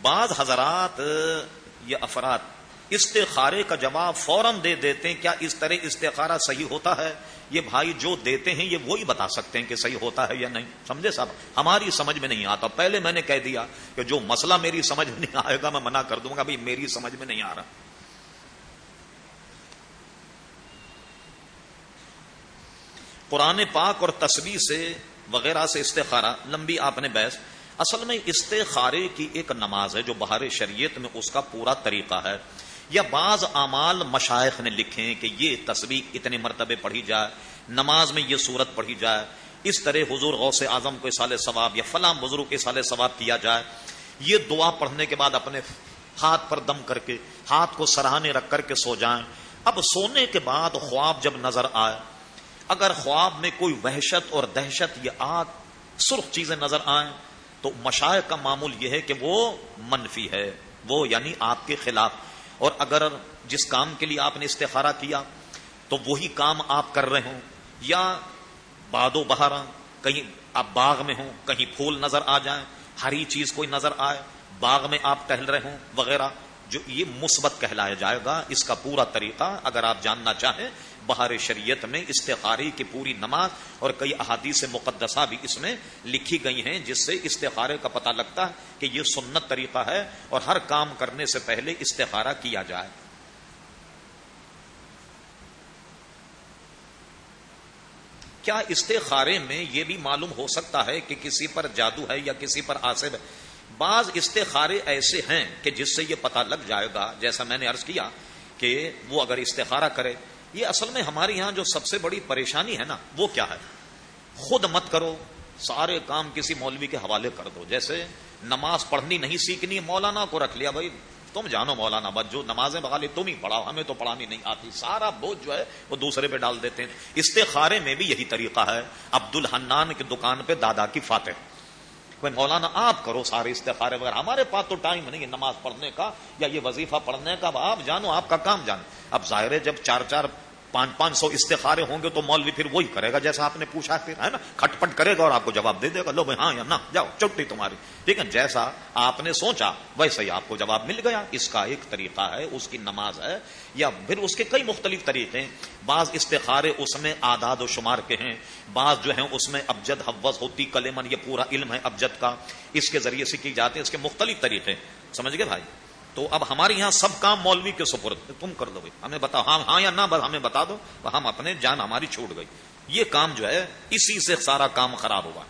بعض حضرات یہ افراد استخارے کا جواب فوراً دے دیتے ہیں، کیا اس طرح استخارہ صحیح ہوتا ہے؟ یہ بھائی جو دیتے ہیں، یہ وہی بتا سکتے ہیں کہ صحیح ہوتا ہے یا نہیں۔ سمجھے صاحب؟ ہماری سمجھ میں نہیں آتا۔ پہلے میں نے کہہ دیا کہ جو مسئلہ میری سمجھ میں نہیں آئے گا، میں منع کر دوں گا، بھائی میری سمجھ میں نہیں آ رہا۔ قرآن پاک اور تصویر سے وغیرہ سے استخارہ، لمبی آپ نے بحث اصل میں استخارے کی ایک نماز ہے جو بہار شریعت میں اس کا پورا طریقہ ہے۔ یا بعض اعمال مشائق نے لکھے کہ یہ تصویر اتنے مرتبے پڑھی جائے، نماز میں یہ صورت پڑھی جائے، اس طرح حضور غوث اعظم کو سال ثواب یا فلاں بزرگ کے سال ثواب کیا جائے۔ یہ دعا پڑھنے کے بعد اپنے ہاتھ پر دم کر کے، ہاتھ کو سراہنے رکھ کر کے سو جائیں۔ اب سونے کے بعد خواب جب نظر آئے، اگر خواب میں کوئی وحشت اور دہشت یا آگ، سرخ چیزیں نظر آئیں تو مشاع کا معمول یہ ہے کہ وہ منفی ہے، وہ یعنی آپ کے خلاف۔ اور اگر جس کام کے لیے آپ نے استخارہ کیا، تو وہی کام آپ کر رہے ہوں۔ یا باد و بہارا، کہیں آپ باغ میں ہوں، کہیں پھول نظر آ جائیں، ہری چیز کوئی نظر آئے، باغ میں آپ ٹہل رہے ہوں، وغیرہ۔ جو یہ مثبت کہلایا جائے گا، اس کا پورا طریقہ اگر آپ جاننا چاہیں، بہار شریعت میں استخاری کی پوری نماز اور کئی احادیث مقدسہ بھی اس میں لکھی گئی ہیں، جس سے استخارے کا پتہ لگتا ہے کہ یہ سنت طریقہ ہے اور ہر کام کرنے سے پہلے استخارہ کیا جائے۔ کیا استخارے میں یہ بھی معلوم ہو سکتا ہے کہ کسی پر جادو ہے یا کسی پر آصف ہے؟ بعض استخارے ایسے ہیں کہ جس سے یہ پتہ لگ جائے گا، جیسا میں نے عرض کیا کہ وہ اگر استخارہ کرے، یہ اصل میں ہمارے یہاں جو سب سے بڑی پریشانی ہے نا، وہ کیا ہے؟ خود مت کرو، سارے کام کسی مولوی کے حوالے کر دو۔ جیسے نماز پڑھنی نہیں سیکھنی، مولانا کو رکھ لیا بھائی۔ تم جانو مولانا، بس جو نمازیں بغالی تم ہی پڑھاؤ، ہمیں تو پڑھانی نہیں آتی۔ سارا بوجھ جو ہے، وہ دوسرے پہ ڈال دیتے ہیں۔ استخارے میں بھی یہی طریقہ ہے۔ عبد الحنان کی دکان پہ دادا کی فاتح۔ کوئی مولانا آپ کرو سارے استفارے وغیرہ ہمارے پاس تو ٹائم نہیں ہے نماز پڑھنے کا یا یہ وظیفہ پڑھنے کا آپ جانو، آپ کا کام جانو۔ اب ظاہر ہے جب چار چار پانچ پانچ سو استخارے ہوں گے تو مولوی پھر وہی کرے گا جیسا آپ نے پوچھا پھر، ہے نا؟ کھٹ پٹ کرے گا اور آپ کو جواب دے دے گا، لو بھائی ہاں یا نہ، جاؤ چٹی تمہاری۔ ٹھیک ہے، جیسا آپ نے سوچا ویسے ہی آپ کو جواب مل گیا۔ اس کا ایک طریقہ ہے، اس کی نماز ہے، یا پھر اس کے کئی مختلف طریقے ہیں۔ بعض استخارے اس میں آداد و شمار کے ہیں، بعض جو ہیں اس میں ابجد حوض ہوتی، کلیمن یہ پورا علم ہے ابجد کا۔ اس کے ذریعے سے کی جاتے ہیں، اس کے مختلف طریقے سمجھ گئے بھائی؟ تو اب ہمارے یہاں سب کام مولوی کے سپرد تم کر دو بھائی۔ ہمیں بتاؤ ہاں ہاں یا نہ ہمیں بتا دو۔ ہم اپنے جان ہماری چھوٹ گئی۔ یہ کام جو ہے، اسی سے سارا کام خراب ہوا۔